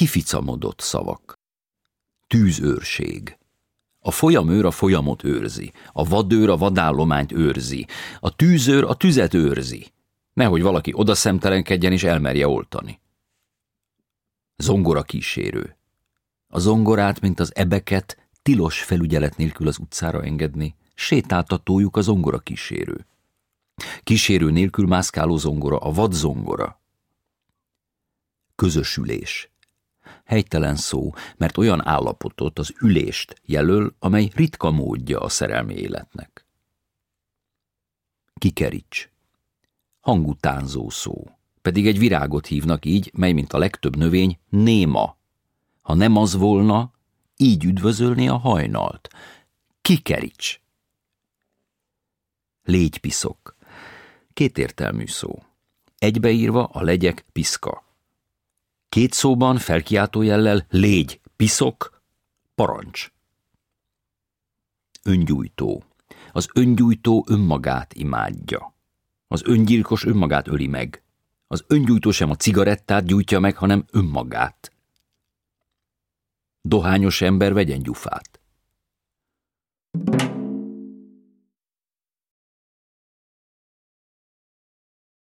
Kificamodott szavak. Tűzőrség. A folyamőr a folyamot őrzi, a vadőr a vadállományt őrzi, a tűzőr a tüzet őrzi. Nehogy valaki odaszemtelenkedjen és elmerje oltani. Zongora kísérő. A zongorát, mint az ebeket, tilos felügyelet nélkül az utcára engedni, sétáltatójuk a zongora kísérő. Kísérő nélkül mászkáló zongora, a vad zongora. Közösülés. Helytelen szó, mert olyan állapotot, az ülést jelöl, amely ritka módja a szerelmi életnek. Kikerics. Hangutánzó szó. Pedig egy virágot hívnak így, mely, mint a legtöbb növény, néma. Ha nem az volna, így üdvözölni a hajnalt. Kikerics. Légypiszok. Kétértelmű szó. Egybeírva a legyek piszka. Két szóban felkiáltó jellel légy, piszok, parancs. Öngyújtó. Az öngyújtó önmagát imádja. Az öngyilkos önmagát öli meg. Az öngyújtó sem a cigarettát gyújtja meg, hanem önmagát. Dohányos ember vegyen gyufát.